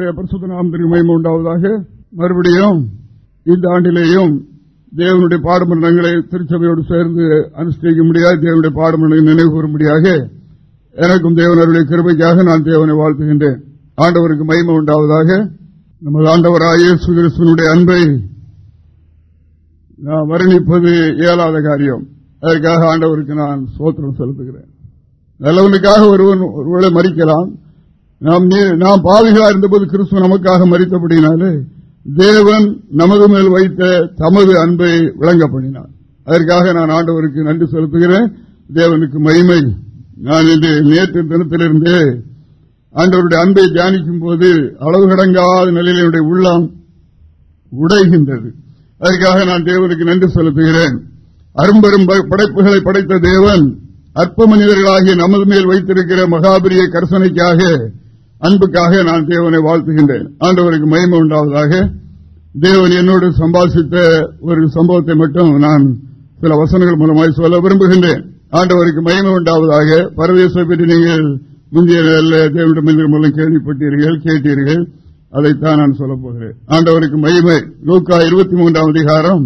கர்த்தருடைய பரிசுத்த நாமத்திற்கு மயம உண்டாவதாக. மறுபடியும் இந்த ஆண்டிலேயும் தேவனுடைய பாடமன்றங்களை திருச்சபையோடு சேர்ந்து அனுஷ்டிக்க முடியாது தேவனுடைய பாடமன்றங்களை நினைவு கூறும்படியாக எனக்கும் தேவனருடைய கிருபைக்காக நான் தேவனை வாழ்த்துகின்றேன். ஆண்டவருக்கு மயிமை உண்டாவதாக. நமது ஆண்டவராய சுகிருஷ்ணனுடைய அன்பை நான் வர்ணிப்பது இயலாத காரியம். அதற்காக ஆண்டவருக்கு நான் சோத்திரம் செலுத்துகிறேன். நல்லவனுக்காக ஒருவன் ஒருவேளை மறிக்கலாம். நாம் நாம் பாவிகளாக இருந்தபோது கிறிஸ்துவ நமக்காக மறித்தபடினாலே தேவன் நமது மேல் வைத்த தமது அன்பை விளங்கப்படினார். அதற்காக நான் ஆண்டவருக்கு நன்றி செலுத்துகிறேன். தேவனுக்கு மகிமை. நான் இன்று நேற்று தினத்திலிருந்தே ஆண்டவருடைய அன்பை தியானிக்கும் போது அளவு கடங்காத நிலையில் என்னுடைய உள்ளம் உடைகின்றது. அதற்காக நான் தேவனுக்கு நன்றி செலுத்துகிறேன். அரும்பெரும் படைப்புகளை படைத்த தேவன் அற்ப மனிதர்களாகிய நமது மேல் வைத்திருக்கிற மகாபிரிய கர்சனைக்காக அன்புக்காக நான் தேவனை வாழ்த்துகின்றேன். ஆண்டவருக்கு மயம உண்டாவதாக. தேவன் என்னோடு சம்பாதித்த ஒரு சம்பவத்தை மட்டும் நான் சில வசனங்கள் மூலமாக சொல்ல விரும்புகின்றேன். ஆண்டவருக்கு மயம உண்டாவதாக. பரதேச பற்றி நீங்கள் முந்தைய தேவனிடம் மூலம் கேள்விப்பட்டீர்கள் கேட்டீர்கள். அதைத்தான் நான் சொல்லப் போகிறேன். ஆண்டவருக்கு மகிமை. நூக்கா இருபத்தி மூன்றாம் அதிகாரம்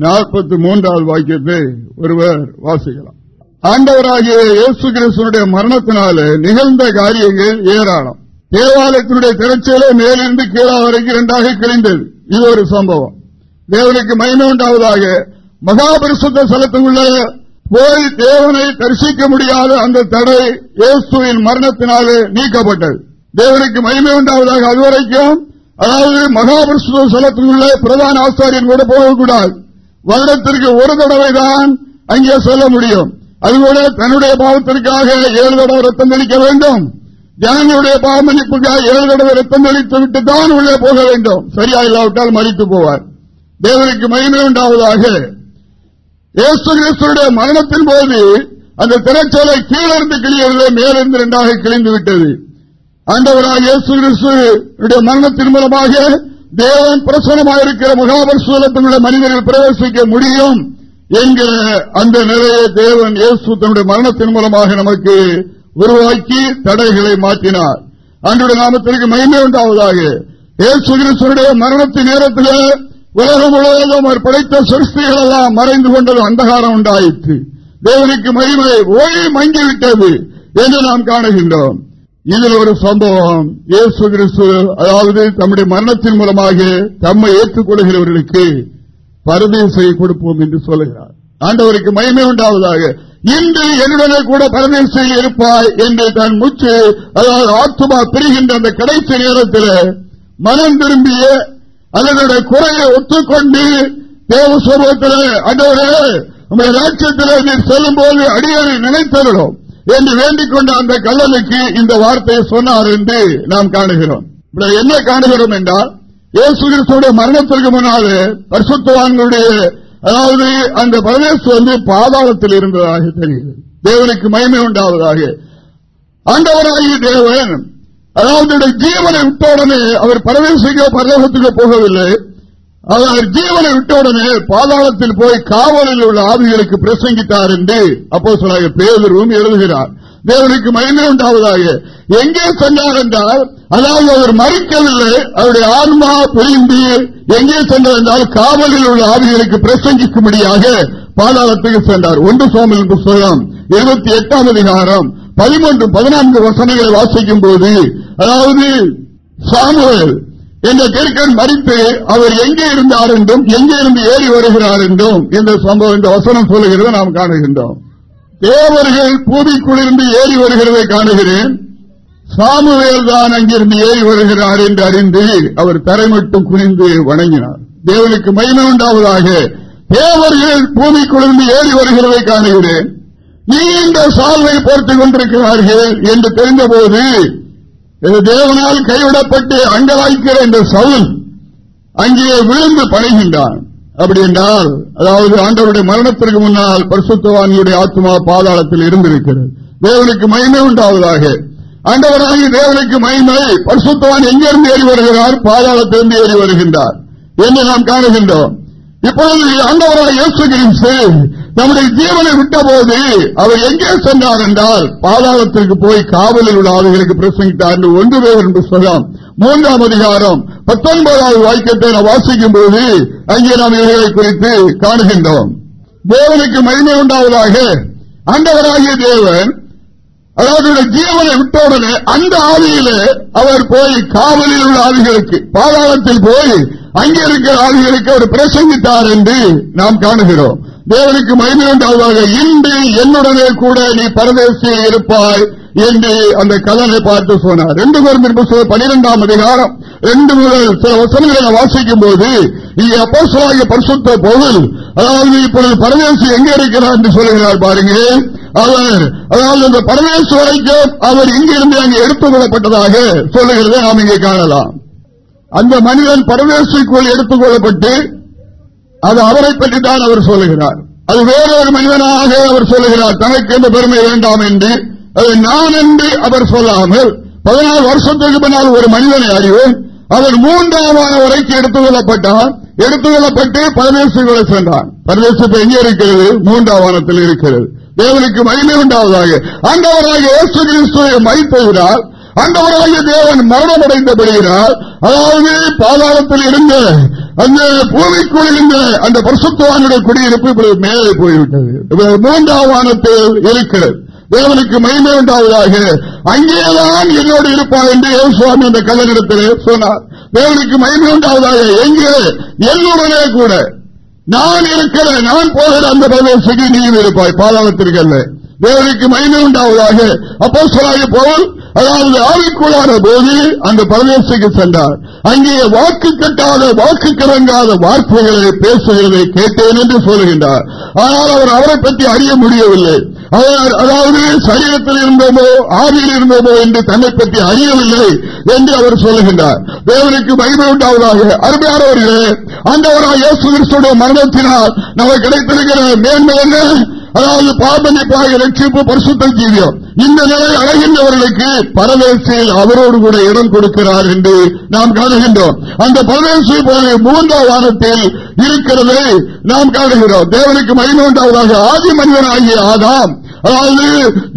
நாற்பத்தி மூன்றாவது வாக்கியத்தை ஒருவர் வாசிக்கலாம். ஆண்டவராகிய இயேசு கிறிஸ்தனுடைய மரணத்தினால நிகழ்ந்த காரியங்கள் ஏராளம். தேவாலயத்தினுடைய திரைச்சலே மேலிருந்து கீழா வரைக்கும் இரண்டாக கிழிந்தது. இது ஒரு சம்பவம். தேவனுக்கு மயமே உண்டாவதாக மகாபரிசுத்த ஸ்தலத்துக்குள்ள போய் தேவனை தரிசிக்க முடியாத அந்த தடை இயேசுவின் மரணத்தினாலே நீக்கப்பட்டது. தேவனுக்கு மகிமை உண்டாவதாக அதுவரைக்கும் அதாவது மகாபரிசுத்த ஸ்தலத்துக்குள்ள பிரதான ஆசாரியன் கூட போகக்கூடாது. வருடத்திற்கு ஒரு தடவை தான் அங்கே சொல்ல முடியும். அதுகூட தன்னுடைய பாவத்திற்காக ஏழு தடவை ரத்தம் தெளிக்க வேண்டும். ஜனங்களுடைய பாவமளிப்புக்காக ஏழு தடவை ரத்தம் தெளித்து விட்டு தான் உள்ளே போக வேண்டும். சரியா இல்லாவிட்டால் மறித்து போவார். தேவனுக்கு மகிமை உண்டாவதாக இயேசு கிறிஸ்துடைய மரணத்தின் போது அந்த திரைச்சோலை கீழிருந்து கிழியவில்லை மேலிருந்து இரண்டாக கிழிந்து விட்டது. ஆண்டவராக இயேசு கிறிஸ்துடைய மரணத்தின் மூலமாக தேவன் பிரசனமாக இருக்கிற மகாபரிசூலத்தில் மனிதர்கள் பிரவேசிக்க முடியும் என்கிற அந்த நிலையை தேவன் இயேசு தன்னுடைய மரணத்தின் மூலமாக நமக்கு உருவாக்கி தடைகளை மாற்றினார். அன்றைய நாமத்திற்கு மகிமை உண்டாவதாக. இயேசு கிறிஸ்துடைய மரணத்தின் நேரத்தில் உலகம் முழுவதும் அவர் படைத்த சிருஷ்டிகள் எல்லாம் மறைந்து கொண்டது அந்தகாரம் உண்டாயிற்று. தேவனுக்கு மகிமை ஒளி மங்கிவிட்டது என்று நாம் காணுகின்றோம். இதில் ஒரு சம்பவம். இயேசு கிறிஸ்து அதாவது தம்முடைய மரணத்தின் மூலமாக தம்மை ஏற்றுக்கொள்கிறவர்களுக்கு பரதேசை கொடுப்போம் என்று சொல்லுகிறார். ஆண்டவருக்கு மகிமை உண்டாவதாக. இன்று என்னுடனே கூட பரதேசையில் இருப்பாய் என்று தன் முச்சு அதாவது ஆத்மா பிரிகின்ற அந்த கடைசி நேரத்தில் மனம் திரும்பிய அதனுடைய குறையை ஒத்துக்கொண்டு தேவ சுரூபத்தில் அன்றவரே நம்முடைய ராட்சியத்தில் நீர் செல்லும் போது அடியனை நினைத்தருளும் என்று வேண்டிக் கொண்ட அந்த கல்லனுக்கு இந்த வார்த்தையை சொன்னார் என்று நாம் காணுகிறோம். என்ன காணுகிறோம் என்றால் இயேசு கிறிஸ்துடைய மரணத்திற்கு முன்னாலே பரிசுத்தவான்களுடைய அதாவது அந்த பரமேசு வந்து பாதாளத்தில் இருந்ததாக தெரியுது. தேவனுக்கு மயமை உண்டாவதாக. ஆண்டவராகிய தேவன் அதாவது ஜீவனை விட்டவுடனே அவர் பரதேசிக்க பரலோகத்துக்கு போகவில்லை. அவர் ஜீவனை விட்டவுடனே பாதாளத்தில் போய் காவலில் உள்ள ஆவிகளுக்கு பிரசங்கித்தார் என்று அப்போ சொல்லாக பேதரும் எழுதுகிறார். தேவனுக்கு மயமே உண்டாவதாக. எங்கே சென்றார் என்றால் அதாவது அவர் மறிக்கவில்லை அவருடைய ஆன்மா பிரிந்து எங்கே சென்றார் என்றால் காவலில் உள்ள ஆவிகளுக்கு பிரசங்கிக்கும்படியாக பாதாளத்துக்கு சென்றார். ஒன்று சோமல் புஸ்தகம் இருபத்தி எட்டாம் அதிகாரம் பதிமூன்று பதினான்கு வசனங்களை வாசிக்கும் போது அதாவது சாமுவேல் என்ற கிற்கன் மறித்து அவர் எங்கே இருந்தார் என்றும் எங்கே இருந்து ஏறி வருகிறார் என்றும் இந்த சம்பவம் இந்த வசனம் சொல்லுகிறத நாம் காணுகின்றோம். தேவர்கள் பூமிக்குள்ளிருந்து ஏறி வருகிறதை காணுகிறேன். சாமுவேல் தான் அங்கிருந்து ஏறி வருகிறார் என்று அறிந்து அவர் தரை மட்டும் குனிந்து வணங்கினார். தேவனுக்கு மகிமை உண்டாவதாக தேவர்கள் பூமிக்குள்ளிருந்து ஏறி வருகிறதை காணுகிறேன். நீண்ட சால்வை போர்த்துக் கொண்டிருக்கிறார்கள் என்று தெரிந்தபோது தேவனால் கைவிடப்பட்டு அங்கலாய்க்கிற இந்த சவுல் அங்கே விழுந்து பணிகின்றான். அப்படி என்றால் அதாவது ஆண்டவருடைய மரணத்திற்கு முன்னால் பரிசுத்தவானியுடைய ஆத்மா பாதாளத்தில் இருந்திருக்கிறது. தேவனுக்கு மகிமை உண்டாவதாக ஆண்டவராகிய தேவனுக்கு மகிமை. பரிசுத்தவான் எங்கிருந்து ஏறி வருகிறார்? பாதாளத்திலிருந்து ஏறி வருகின்றார். என்று நாம் காணுகின்றோம். இப்பொழுது ஆண்டவராக இயேசு நம்முடைய ஜீவனை விட்ட போது அவர் எங்கே சென்றார் என்றால் பாதாளத்திற்கு போய் காவலில் உள்ள ஆளுகளுக்கு பிரசங்கித்தார் என்று ஒன்று புஸ்தகம் மூன்றாம் அதிகாரம் பத்தொன்பதாவது வாக்கியத்தை நாம் வாசிக்கும் போது அங்கே நாம் இவர்களை குறித்து காணுகின்றோம். தேவனுக்கு மகிமை உண்டாவதாக அண்டவராகிய தேவன் அதாவது ஜீவனை விட்டவுடனே அந்த ஆவியிலே அவர் போய் காவலில் உள்ள ஆவிகளுக்கு பாதாளத்தில் போய் அங்கே இருக்கிற ஆவிகளுக்கு அவர் பிரசங்கித்தார் என்று நாம் காணுகிறோம். தேவனுக்கு மகிமை உண்டாவதாக இன்று என்னுடனே கூட நீ பரதேசியில் இருப்பாய் என்று அந்த கதனை பார்த்து சொன்னார். ரெண்டு பேரும் பனிரெண்டாம் அதிகாரம் ரெண்டு முதல் சில வசனங்களை வாசிக்கும் போது இங்கே அப்போசலாகிய பரிசுத்த பொருள் அதாவது இப்பொழுது பரதேசி எங்க இருக்கிறார்? என்று சொல்கிறார் பாருங்கள். அவர் அதாவது அந்த பரதேச வரைக்கும் அவர் இங்கிருந்து அங்கே எடுத்துக் கொள்ளப்பட்டதாக சொல்லுகிறதை நாம் இங்கே காணலாம். அந்த மனிதன் பரதேசிக்குள் எடுத்துக் கொள்ளப்பட்டு அது அவரை பற்றி தான் அவர் சொல்லுகிறார். அது வேறொரு மனிதனாக அவர் சொல்லுகிறார் தனக்கு எந்த பெருமை வேண்டாம் என்று. அது நான் என்று அவர் சொல்லாமல் பதினாறு வருஷத்துக்கு பின்னால் ஒரு மனிதனை அறிவேன் அவர் மூன்றாம் வரைக்கு எடுத்துக் கொள்ளப்பட்டார். எடுத்துக் கொள்ளப்பட்டு பரதேசங்களை சென்றான் பரதேசத்தை எங்கே இருக்கிறது? மூன்றாம் வானத்தில் இருக்கிறது. தேவனுக்கு மகிமை உண்டாவதாக. அந்தவராக இயேசு கிறிஸ்துவை மைத்தவிடால் அந்தவராகிய தேவன் மரணமடைந்தபடுகிறார் அதாவது பாதாளத்தில் இருந்த அந்த பூமிக்குள் இருந்த அந்த பரிசுத்தவானுடைய குடியிருப்பு இப்பொழுது மேலே போய்விட்டது. மூன்றாம் வானத்தில் இருக்கிறது. தேவனுக்கு மகிமை உண்டாவதாக. அங்கேதான் என்னோடு இருப்பார் என்று சுவாமி அந்த கல்லறிடத்தில் சொன்னார். தேவனுக்கு மகிமை உண்டாவதாக. எங்கே? என்னுடனே கூட. நான் இருக்கிற நான் போகிற அந்த பிரதேசத்துக்கு நீயும் இருப்பாய் பாதாளத்திற்கு அல்ல தேவனுக்கு மகிமை உண்டாவதாக அப்போ சொல்லாக போல் அதாவது ஆவிக்குள்ளான போது அந்த பிரதேசத்துக்கு சென்றார். அங்கே வாக்கு கட்டாத வாக்கு கிடங்காத வார்த்தைகளை பேசுகிறதை கேட்டேன் என்று சொல்லுகின்றார். ஆனால் அவர் அவரை பற்றி அறிய முடியவில்லை. அதாவது சரீரத்தில் இருந்தோமோ ஆவியில் இருந்தோமோ என்று தன்னை பற்றி அறியவில்லை என்று அவர் சொல்லுகின்றார். தேவனுக்கு மகிமை உண்டாவதாக. அருமையானவர்களே அந்தவராக இயேசு கிறிஸ்துடைய மரணத்தினால் நமக்கு கிடைத்திருக்கிற மேன்மை என்ன? அதாவது பாபனிப்பாக ரட்சிப்பு பரிசுத்த ஜீவியம். இந்த நிலை அடைகின்றவர்களுக்கு பரதேசியில் அவரோடு கூட இடம் கொடுக்கிறார் என்று நாம் காணுகின்றோம். அந்த பரதேசி போல மூன்றாம் வாரத்தில் இருக்கிறதை நாம் காணுகிறோம். தேவனுக்கு மகிமை உண்டாவதாக. ஆதி மனிதனாகிய ஆதாம் அதாவது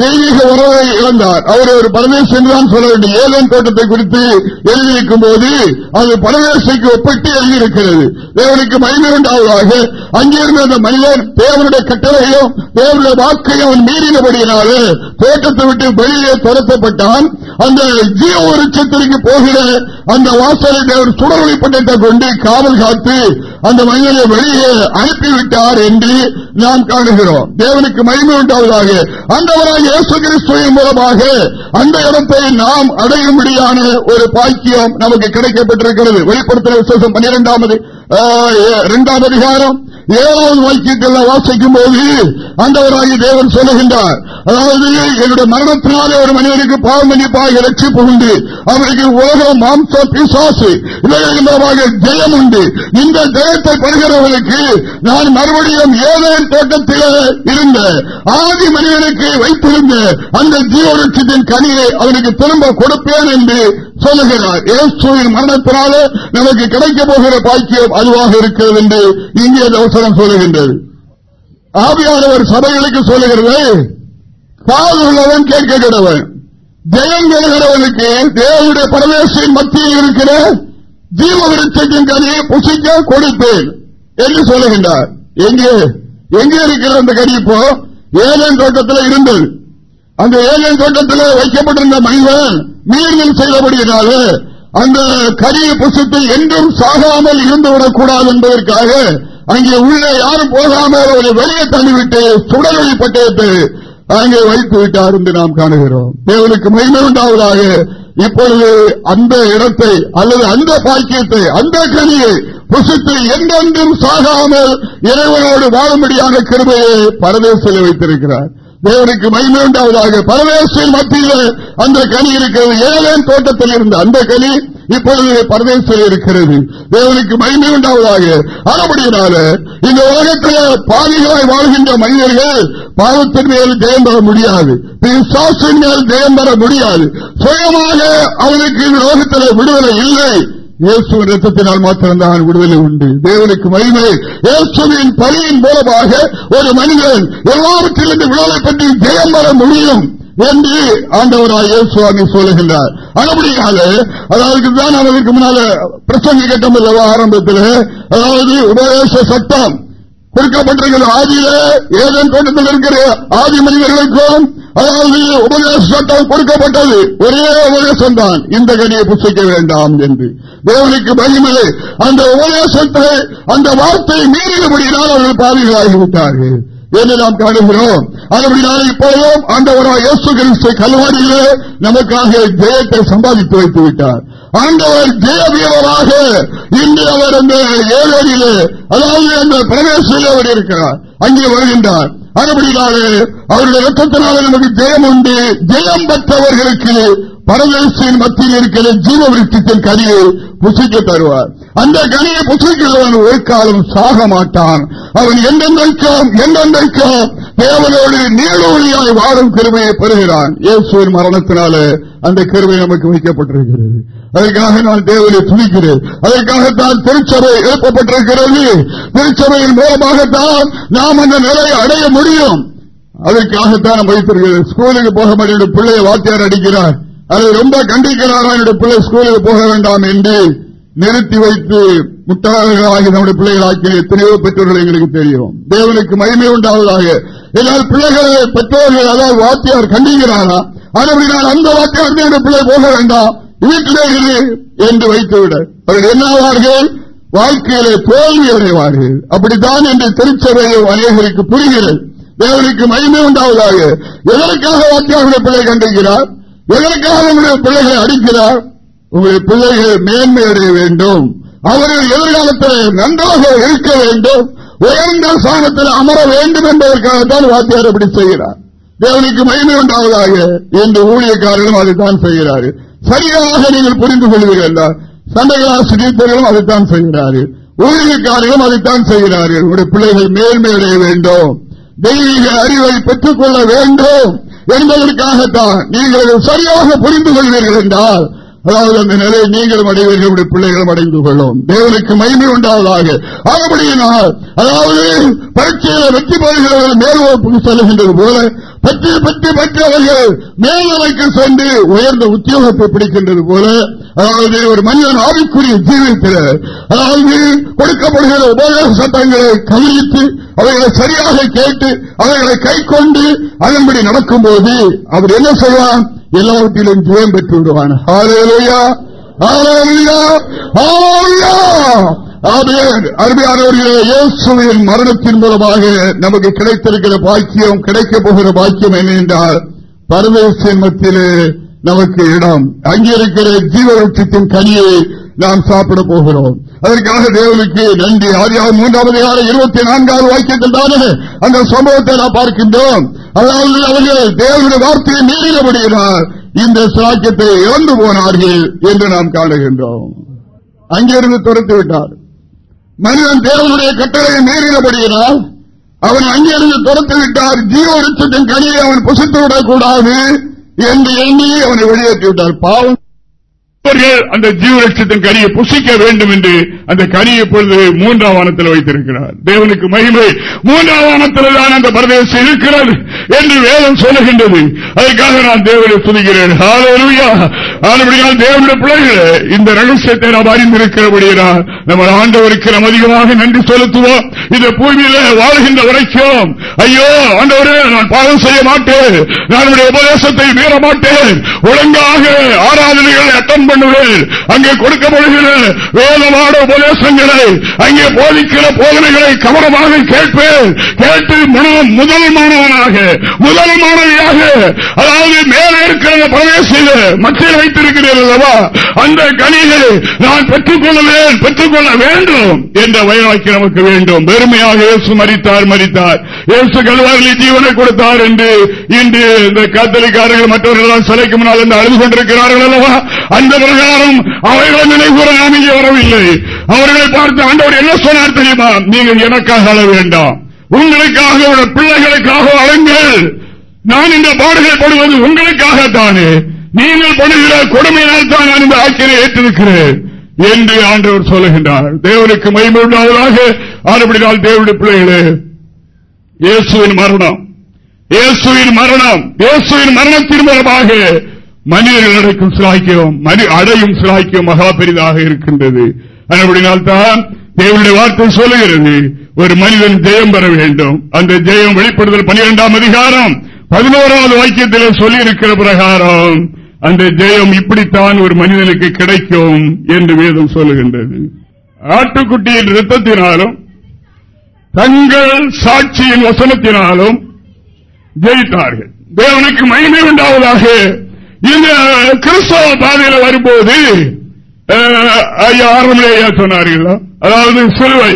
தெய்வீக உறவை இழந்தார். அவர் ஒரு பரதேசி என்றுதான் சொல்ல வேண்டும். ஏலன் தோட்டத்தை குறித்து எழுதியிருக்கும் போது அது பரதேசைக்கு ஒப்பிட்டு எழுதியிருக்கிறது. தேவனுக்கு மகிமை உண்டாவதாக. அங்கிருந்த அந்த மனிதன் தேவனுடைய கட்டளையும் தேவனுடைய வாக்கையும் அவன் மீறினபடியினாலே தோட்டத்தை விட்டு வெளியே துரத்தப்பட்டான். அந்த ஜீவ விருட்சத்திற்கு போகிற அந்த வாசலை தேவர் சுடரொளிப்பட்டத்தை கொண்டு காவல் காத்து அந்த மனிதனை வெளியே அனுப்பிவிட்டார் என்று நாம் காணுகிறோம். தேவனுக்கு மகிமை உண்டாவதாக. அந்தவராக இயேசு கிறிஸ்துவின் மூலமாக அந்த இடத்தை நாம் அடையும்படியான ஒரு பாக்கியம் நமக்கு கிடைக்கப்பட்டிருக்கிறது. வெளிப்படுத்தின விசேஷம் பன்னிரெண்டாவது இரண்டாம் அதிகாரம். ஏழாவது வாக்கியத்தில் வாசிக்கும் போது அந்தவராகி தேவன் சொல்லுகின்றார். அதாவது என்னுடைய மரணத்தினாலே ஒரு மனிதனுக்கு பாவமன்னிப்பாக ரட்சிப்பு உண்டு அவருக்கு உலகம் மாம்ச பிசாசு இவைகள் ஜெயம் உண்டு. இந்த ஜெயத்தை பெறுகிறவர்களுக்கு நான் மறுபடியும் ஏதேன் தோட்டத்தில் இருந்த ஆதி மனிதனுக்கு வைத்திருந்த அந்த ஜீவரட்சத்தின் கனியை அவனுக்கு திரும்ப கொடுப்பேன் என்று சொல்லுகிறார். ஏசுவின் மரணத்தினாலே நமக்கு கிடைக்க போகிற பாக்கியம் அதுவாக இருக்கிறது என்று இங்கே வசனம் சொல்லுகின்றது. ஆவியானவர் சபைகளுக்கு சொல்லுகிறது காது உள்ளவன் கேட்க கிடவன் ஜெயம் பெறுகிறவனுக்கு தேவனுடைய பரதேசின் மத்தியில் இருக்கிற ஜீவ விருட்சத்தின் கனியை புசிக்க கொடுப்பேன் என்று சொல்லுகின்றார். எங்கே? எங்கே இருக்கிற அந்த கனி இப்போ? ஏழன் தோட்டத்தில் இருந்தது. அந்த ஏழன் தோட்டத்தில் வைக்கப்பட்டிருந்த மனிதன் மீறியல் செய்தபடியினால அந்த கரிய புஷத்தில் என்றும் சாகாமல் இருந்துவிடக் கூடாது என்பதற்காக அங்கே உள்ளே யாரும் போகாமல் ஒரு வெளியே தள்ளிவிட்டு சுடரொளி பட்டயத்தை அங்கே வைத்து விட்டார் என்று நாம் காணுகிறோம். தேவனுக்கு மகிமை உண்டாவதாக. இப்பொழுது அந்த இடத்தை அல்லது அந்த பாக்கியத்தை அந்த கனியை புசித்து எங்கெங்கும் சாகாமல் இறைவனோடு வாழும்படியான கிருமையை பரதேசில் வைத்திருக்கிறார். தேவனுக்கு மகிமை உண்டாவதாக. பரதேசின் மத்தியில் அந்த கனி இருக்கிறது. ஏழேன் தோட்டத்தில் இருந்த அந்த கனி இப்பொழுது பரதேசில் இருக்கிறது. தேவனுக்கு மகிமை உண்டாவதாக. ஆனபடியினால இந்த உலகத்தில் பாதிகளாய் வாழ்கின்ற மனிதர்கள் பாவத்தின் மேல் ஜெயம் பெற முடியாது. சாசின் மேல் ஜெயம் பெற முடியாது. சுயமாக அவனுக்கு இந்த உலகத்தில் விடுதலை இல்லை. இயேசுவின் ரத்தத்தினால் மாத்திரம்தான் விடுதலை உண்டு. தேவனுக்கு மகிமை. இயேசுவின் பலியின் மூலமாக ஒரு மனிதன் எல்லாவற்றிலிருந்து விடுதலை பற்றி ஜெயம் பெற முடியும் என்று ஆண்டவராய் சுவாமி சொல்லுகின்றார். அதுபடியாக அதாவது தான் அவருக்கு முன்னால பிரசங்க கட்டம் அல்லவா ஆரம்பத்தில் அதாவது உபதேச சட்டம். கொடுக்கப்பட்டிருக்கிற ஆதியில ஏதன் தோட்டத்தில் இருக்கிற ஆதி மனிதர்களுக்கும் அதாவது உபதேச சட்டம் கொடுக்கப்பட்டது ஒரே உபதேசம் தான் இந்த கனியை புசிக்க வேண்டாம் என்று. தேவனுக்கு மகிமை. அந்த உபதேசத்தை அந்த வார்த்தை மீறினபடியால் அவர்கள் பாவிகளாகிவிட்டார்கள் என்று நாம் காணுகிறோம். அதுபடினால இப்போதும் ஒரு இயேசு கிறிஸ்து கல்வாரியிலே நமக்காக ஜெயத்தை சம்பாதித்து வைத்து விட்டார் ஆண்டவர் ஜெய இன்று அவர் அந்த ஏழடியிலே அதாவது அந்த பிரதேசத்தில் அவர் இருக்கிறார். அங்கே வருகின்றார். அதுபடினாலே அவருடைய ரத்தத்தினால நமக்கு ஜெயம் உண்டு. ஜெயம் பெற்றவர்களுக்கு பரதேசின் மத்தியில் இருக்கிற ஜீவ விருத்தித்தின் கனியை புசிக்க தருவார். அந்த கனியை புசிக்கிறவன் ஒரு காலம் சாக மாட்டான். அவன் எந்தெந்தைக்கும் எந்தெந்தைக்கும் தேவனோடு நீளொழியாய் வாழும் கருமையை பெறுகிறான். இயேசுவின் மரணத்தினால அந்த கருமை நமக்கு வைக்கப்பட்டிருக்கிறது. அதற்காக நான் தேவனை துணிக்கிறேன் அதற்காகத்தான் திருச்சபை எழுப்பப்பட்டிருக்கிறது. திருச்சபையின் மூலமாகத்தான் நாம் அந்த நிலையை அடைய முடியும். அதற்காகத்தான் வைத்திருக்கிறது ஸ்கூலுக்கு போக மாட்டேன். பிள்ளையை வாத்தியார் அடிக்கிறார். அதை ரொம்ப கண்டிக்கிறாரா? என்னுடைய பிள்ளை ஸ்கூலுக்கு போக வேண்டாம் என்று நிறுத்தி வைத்து முட்டாளர்களாகி நம்முடைய பிள்ளைகளாக்கி எத்தனையோ பெற்றோர்கள் எங்களுக்கு தெரியும். தேவனுக்கு மகிமை உண்டாவதாக. என்னால் பிள்ளைகளை பெற்றோர்கள் அதாவது வாத்தியார் கண்டிக்கிறாரா? அதுபடினால் அந்த வாத்தியார் பிள்ளை போக வேண்டாம். வீட்டிலே இரு என்று வைத்துவிட. அவர்கள் என்னாவார்கள் வாழ்க்கையிலே தோல்வி அடைவார்கள். அப்படித்தான் என்று திருச்சபையில் அநேகருக்கு புரிகிறது. தேவனுக்கு மகிமை உண்டாவதாக. எதற்காக வாத்தியாருடைய பிள்ளை கண்டிக்கிறார் எதற்காக உங்களுடைய பிள்ளைகளை அடிக்கிறார்? உங்களுடைய பிள்ளைகள் மேன்மை அடைய வேண்டும். அவர்கள் எதிர்காலத்தில் நன்றாக இருக்க வேண்டும். உயர்ந்த சாணத்தில் அமர வேண்டும் என்பதற்காகத்தான் வாத்தியார் அப்படி செய்கிறார். தேவனுக்கு மகிமை உண்டாவதாக. என்று ஊழியக்காரர்களும் அதைத்தான் செய்கிறார்கள். சரியாக நீங்கள் புரிந்து கொள்வீர்கள் சண்டைகளாசிரியர்களும் அதைத்தான் செய்கிறார்கள். ஊழியக்காரர்களும் அதைத்தான் செய்கிறார்கள். உங்களுடைய பிள்ளைகள் மேன்மையடைய வேண்டும். தெய்வீக அறிவை பெற்றுக் கொள்ள வேண்டும். என்பதற்காகத்தான் நீங்கள் சரியாக புரிந்து கொள்வீர்கள் என்றால் அதாவது அந்த நிலையை நீங்களும் அடைவீர்கள் பிள்ளைகளும் அடைந்து கொள்ளும். தேவனுக்கு மகிமை உண்டாவதாக. ஆகப்படியினால் அதாவது பரீட்சையில வெற்றி பெறுகிறவர்கள் மேல்வகுப்புக்கு செல்கின்றது போல பற்றி பற்றி பெற்றவர்கள் மேல்நிலைக்கு சென்று உயர்ந்த உத்தியோகத்தை பிடிக்கின்றது போல அதாவது ஒரு மனிதன் ஆவிக்குரிய ஜீவித்தில் அதாவது கொடுக்கப்படுகிற உபயோக சட்டங்களை கவனித்து அவைகளை சரியாக கேட்டு அவைகளை கை கொண்டு அதன்படி நடக்கும்போது அவர் என்ன செய்வான் எல்லாவற்றிலும் ஜெயம் பெற்று விடுவான் அருமையானவர்களே மரணத்தின் மூலமாக நமக்கு கிடைத்திருக்கிற பாக்கியம் கிடைக்கப் போகிற பாக்கியம் என்ன என்றால் பரதேசின் மத்தியிலே நமக்கு இடம். அங்கிருக்கிற ஜீவரட்சத்தின் கனியை நாம் சாப்பிட போகிறோம். அதற்காக தேவனுக்கு நன்றி. ஆதியாக மூன்றாவது ஆறு இருபத்தி நான்காவது வாக்கியத்தில் தானே அந்த சம்பவத்தை நாம் பார்க்கின்றோம். அதாவது அவர்கள் தேவனுடைய வார்த்தையை மீறினபடியினால் இந்த சாக்கியத்தை இழந்து போனார்கள் என்று நாம் காணுகின்றோம். அங்கிருந்து துரத்து விட்டார். மனிதன் தேவனுடைய கட்டளையை மீறினபடியினால் அவன் அங்கிருந்து துரத்து விட்டார். ஜீவ கனியை அவன் புசித்து விடக்கூடாது என்று எண்ணி அவனை வெளியேற்றிவிட்டார். பாவம். அவர்கள் அந்த ஜீவலட்சத்தின் கனியை புசிக்க வேண்டும் என்று அந்த கனியை பொழுது மூன்றாம் வானத்தில் வைத்திருக்கிறார். தேவனுக்கு மகிமை. மூன்றாம் வானத்தில் தான் அந்த பிரதேசம் இருக்கிறது என்று வேதம் சொல்லுகின்றது. அதற்காக நான் தேவனை துணிகிறேன் தேவனுடைய பிள்ளைகளை இந்த ரகசியத்தை நாம் அறிந்திருக்கிறபடியால் நம்ம ஆண்டவருக்கு நாம் அதிகமாக நன்றி செலுத்துவோம். இந்த பூமியில வாழ்கின்ற வரைக்கும் ஐயோ ஆண்டவரே நான் பாவம் செய்ய மாட்டேன். நான் உபதேசத்தை மீற மாட்டேன். ஒழுங்காக ஆராதனைகளை அட்டன் பண்ணுவேன் அங்கே கொடுக்கப்படுகிற வேதமான உபதேசங்களை அங்கே போதிக்கிற போதனைகளை கவனமாக கேட்பேன். கேட்டு மனம் முதல் மாணவனாக முதல் மாணவியாக அதாவது மேலே இருக்கிற பிரவேசில மத்தியில் வைத்திருக்கிறீர்கள் அல்லவா? அந்த கனிகளை நான் பெற்றுக் கொள்ளுவேன் பெற்றுக் கொள்ள வேண்டும் என்ற வயவாக்கி நமக்கு வேண்டும். பெருமையாக இயேசு மறித்தார் மறித்தார் இயேசு கல்வாரில் ஜீவனை கொடுத்தார் என்று இன்று இந்த காத்தலிக்காரர்கள் மற்றவர்கள் சிலைக்கு முன்னால் அழுது கொண்டிருக்கிறார்கள் அல்லவா? அந்த பிரகாரம் அவர்களை நினைவுற நாம் இங்கே வரவில்லை. அவர்களை பார்த்து ஆண்டவர் என்ன சொன்னார் தெரியுமா? நீங்கள் எனக்காக அழ வேண்டாம். உங்களுக்காக பிள்ளைகளுக்காக அழுங்கள். நான் இந்த பாடுகள் படுவது உங்களுக்காகத்தானே நீங்கள் படுகிற கொடுமையினால் தான் நான் இந்த ஆக்கியை ஏற்றிருக்கிறேன் என்று ஆண்டவர் சொல்லுகின்றார். தேவனுக்கு மயிமுண்டாவதாக ஆறுபடினால் தேவனுடைய பிள்ளைகளே இயேசுவின் மரணம். இயேசுவின் மரணம். இயேசுவின் மரணத்தின் மூலமாக மனிதர்கள் அடைக்கும் சிலாக்கியம் அடையும் சிலாக்கியம் மகா பெரிதாக இருக்கின்றது. அப்படினால்தான் தேவனுடைய வார்த்தை சொல்லுகிறது. ஒரு மனிதன் ஜெயம் பெற வேண்டும். அந்த ஜெயம் வெளிப்படுதல் பனிரெண்டாம் அதிகாரம் பதினோராவது வாக்கியத்தில் சொல்லி இருக்கிற பிரகாரம் அந்த ஜெயம் இப்படித்தான் ஒரு மனிதனுக்கு கிடைக்கும் என்று வேதம் சொல்லுகின்றது. ஆட்டுக்குட்டியின் ரத்தத்தினாலும் தங்கள் சாட்சியின் வசனத்தினாலும் ஜெயித்தார்கள். தேவனுக்கு மகிமை உண்டாவதாக இந்த கிறிஸ்தவ பாதையில் வரும்போது ஐயா ஆரம்பிலேயா சொன்னார்கள். அதாவது சிலுவை.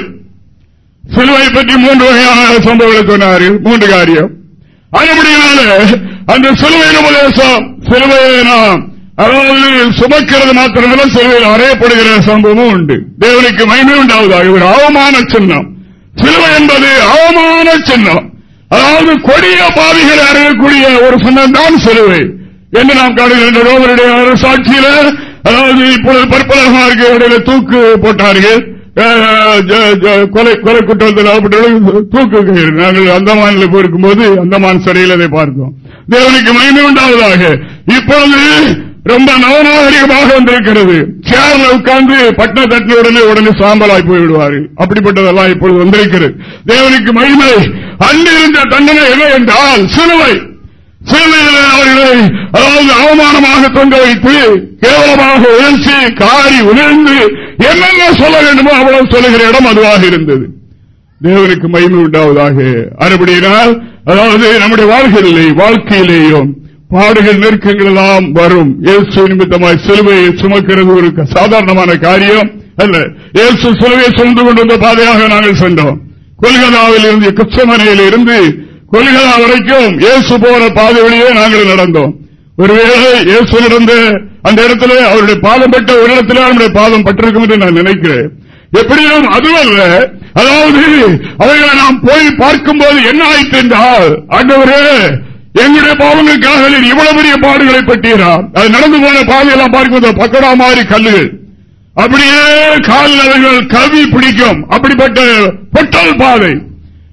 சிலுவை பற்றி மூன்று வகையான சம்பவங்களை சொன்னார்கள். மூன்று காரியம். அதுபடியால அந்த சிலுவையின் உபதேசம். சிலுவையை நாம் அதாவது சுமக்கிறது மாத்திரமல்ல சிலுவையில் அறையப்படுகிற சம்பவமும் உண்டு. தேவனுக்கு மகிமை உண்டாவதாக. ஒரு அவமான சின்னம். சிலுவை என்பது அவமான சின்னம். அதாவது கொடிய பாவிகளை அறையக்கூடிய ஒரு சின்னம் தான் சிலுவை. என்று நாம் காணுகின்ற அவருடைய சாட்சியில அதாவது இப்பொழுது பற்பலகமாக தூக்கு போட்டார்கள். கொலை கொலை குற்றத்தில் தூக்கு நாங்கள் அந்தமானில் போயிருக்கும் போது அந்தமான் சிறையில் அதை பார்த்தோம். தேவனுக்கு மகிமை உண்டாவதாக. இப்பொழுது ரொம்ப நவநாகரிகமாக வந்திருக்கிறது. சேர்ல உட்கார்ந்து பட்ட தட்டின உடனே உடனே சாம்பலாய் போய்விடுவார்கள் அப்படிப்பட்டதெல்லாம் இப்பொழுது வந்திருக்கிறது. தேவனுக்கு மகிமை. அன்றிருந்த தண்டனை என்ன என்றால் சிலுவை. அவர்களை அதாவது அவமானமாக தொங்க வைத்து கேவலமாக உயர்ச்சி காரி உணர்ந்து என்னென்ன சொல்ல வேண்டுமோ அவ்வளவு சொல்லுகிற இடம் அதுவாக இருந்தது. தேவனுக்கு மயிமை உண்டாவதாக. அறுபடியினால் அதாவது நம்முடைய வாழ்க்கையிலே வாழ்க்கையிலேயும் பாடுகள் நெருக்கங்கள் எல்லாம் வரும். இயேசு நிமித்தமாய் சிலுவையை சுமக்கிறது ஒரு சாதாரணமான காரியம் அல்ல. இயேசு சிலுவையை சுமந்து கொண்டிருந்த பாதையாக நாங்கள் சென்றோம். கொல்கதாவில் இருந்து கிருஷ்ணமனையில் இருந்து கொல்கதா வரைக்கும் இயேசு போற பாதை வழியே நாங்கள் நடந்தோம். ஒருவேளை இயேசு நடந்த அந்த இடத்துல அவருடைய பாதம் பட்ட ஒரு இடத்துல அவருடைய பாதம் பட்டிருக்கும் என்று நான் நினைக்கிறேன். எப்படியும் அதுவல்ல. அதாவது அவைகளை நாம் போய் பார்க்கும் போது என்ன ஆயிற்று என்றால் ஆண்டவரே எங்களுடைய பாவங்களுக்காக இவ்வளவு பெரிய பாடுகளை பட்டீரார் அது நடந்து போன பாதையெல்லாம் பார்க்கும் பக்கடா மாதிரி கல்லுகள். அப்படியே காலில் அவர்கள் கவி பிடிக்கும். அப்படிப்பட்ட பொட்டல் பாதை.